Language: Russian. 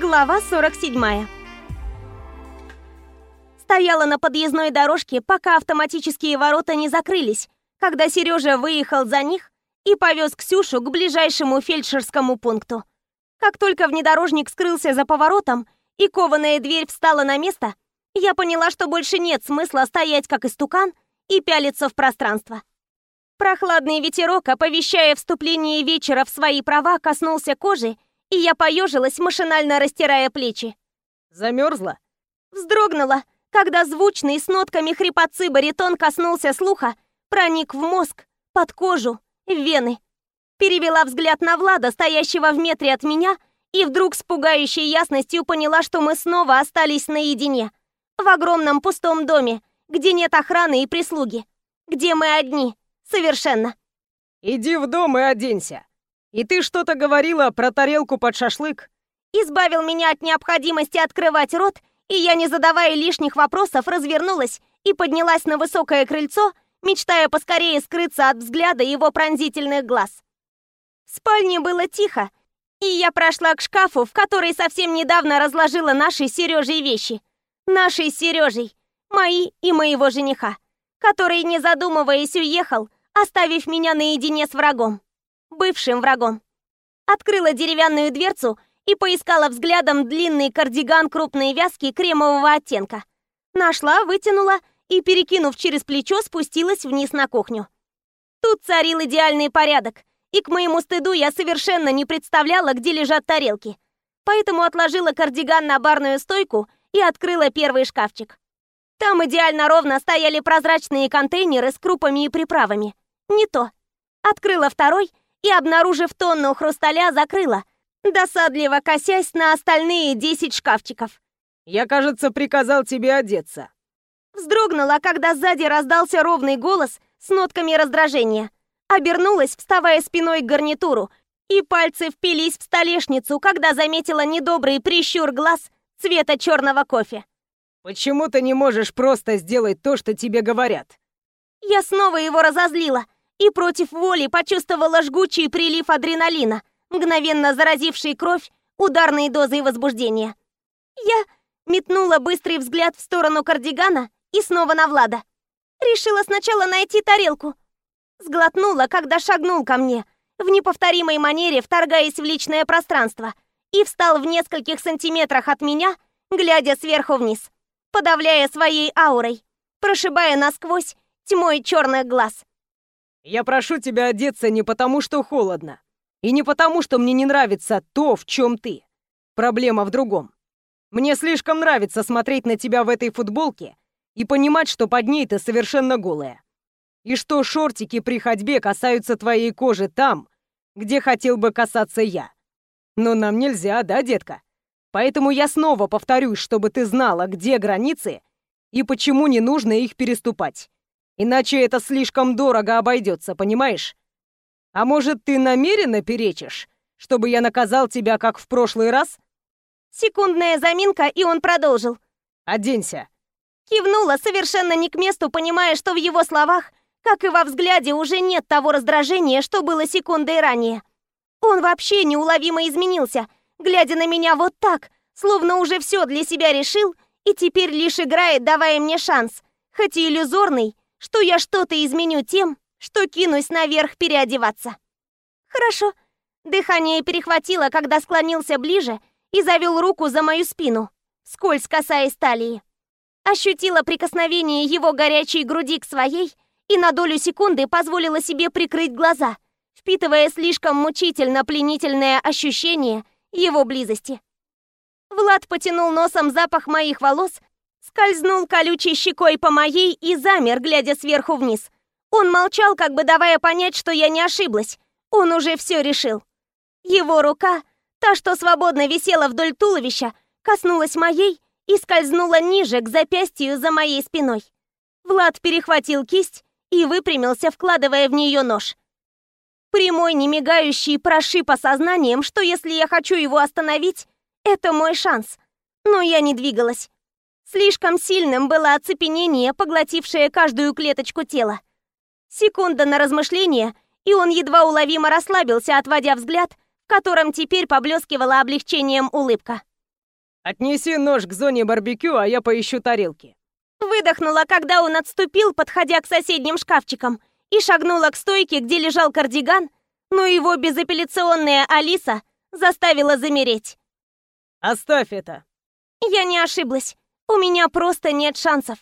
Глава 47. Стояла на подъездной дорожке, пока автоматические ворота не закрылись, когда Сережа выехал за них и повез Ксюшу к ближайшему фельдшерскому пункту. Как только внедорожник скрылся за поворотом и кованая дверь встала на место, я поняла, что больше нет смысла стоять как истукан и пялиться в пространство. Прохладный ветерок, оповещая вступление вечера в свои права, коснулся кожи, и я поежилась, машинально растирая плечи. Замерзла? Вздрогнула, когда звучный с нотками хрипотцы баритон коснулся слуха, проник в мозг, под кожу, в вены. Перевела взгляд на Влада, стоящего в метре от меня, и вдруг с пугающей ясностью поняла, что мы снова остались наедине. В огромном пустом доме, где нет охраны и прислуги. Где мы одни. Совершенно. «Иди в дом и оденься», и ты что-то говорила про тарелку под шашлык? Избавил меня от необходимости открывать рот, и я, не задавая лишних вопросов, развернулась и поднялась на высокое крыльцо, мечтая поскорее скрыться от взгляда его пронзительных глаз. В спальне было тихо, и я прошла к шкафу, в который совсем недавно разложила наши с Сережей вещи. Наши с Сережей, мои и моего жениха, который, не задумываясь, уехал, оставив меня наедине с врагом бывшим врагом. Открыла деревянную дверцу и поискала взглядом длинный кардиган крупной вязки кремового оттенка. Нашла, вытянула и, перекинув через плечо, спустилась вниз на кухню. Тут царил идеальный порядок, и к моему стыду я совершенно не представляла, где лежат тарелки. Поэтому отложила кардиган на барную стойку и открыла первый шкафчик. Там идеально ровно стояли прозрачные контейнеры с крупами и приправами. Не то. Открыла второй и, обнаружив тонну хрусталя, закрыла, досадливо косясь на остальные десять шкафчиков. «Я, кажется, приказал тебе одеться». Вздрогнула, когда сзади раздался ровный голос с нотками раздражения. Обернулась, вставая спиной к гарнитуру, и пальцы впились в столешницу, когда заметила недобрый прищур глаз цвета черного кофе. «Почему ты не можешь просто сделать то, что тебе говорят?» Я снова его разозлила – и против воли почувствовала жгучий прилив адреналина, мгновенно заразивший кровь ударной дозой возбуждения. Я метнула быстрый взгляд в сторону кардигана и снова на Влада. Решила сначала найти тарелку. Сглотнула, когда шагнул ко мне, в неповторимой манере вторгаясь в личное пространство, и встал в нескольких сантиметрах от меня, глядя сверху вниз, подавляя своей аурой, прошибая насквозь тьмой черных глаз. Я прошу тебя одеться не потому, что холодно. И не потому, что мне не нравится то, в чем ты. Проблема в другом. Мне слишком нравится смотреть на тебя в этой футболке и понимать, что под ней ты совершенно голая. И что шортики при ходьбе касаются твоей кожи там, где хотел бы касаться я. Но нам нельзя, да, детка? Поэтому я снова повторюсь, чтобы ты знала, где границы и почему не нужно их переступать. Иначе это слишком дорого обойдется, понимаешь? А может, ты намеренно перечишь, чтобы я наказал тебя, как в прошлый раз?» Секундная заминка, и он продолжил. «Оденься». Кивнула, совершенно не к месту, понимая, что в его словах, как и во взгляде, уже нет того раздражения, что было секундой ранее. Он вообще неуловимо изменился, глядя на меня вот так, словно уже все для себя решил и теперь лишь играет, давая мне шанс, хоть и иллюзорный, что я что-то изменю тем, что кинусь наверх переодеваться. Хорошо. Дыхание перехватило, когда склонился ближе и завел руку за мою спину, скользь касаясь талии. Ощутила прикосновение его горячей груди к своей и на долю секунды позволила себе прикрыть глаза, впитывая слишком мучительно пленительное ощущение его близости. Влад потянул носом запах моих волос Скользнул колючей щекой по моей и замер, глядя сверху вниз. Он молчал, как бы давая понять, что я не ошиблась. Он уже все решил. Его рука, та, что свободно висела вдоль туловища, коснулась моей и скользнула ниже, к запястью за моей спиной. Влад перехватил кисть и выпрямился, вкладывая в нее нож. Прямой, немигающий прошиб осознанием, что если я хочу его остановить, это мой шанс. Но я не двигалась. Слишком сильным было оцепенение, поглотившее каждую клеточку тела. Секунда на размышление, и он едва уловимо расслабился, отводя взгляд, в котором теперь поблескивала облегчением улыбка. Отнеси нож к зоне барбекю, а я поищу тарелки. Выдохнула, когда он отступил, подходя к соседним шкафчикам, и шагнула к стойке, где лежал кардиган, но его безапелляционная Алиса заставила замереть. Оставь это. Я не ошиблась. У меня просто нет шансов.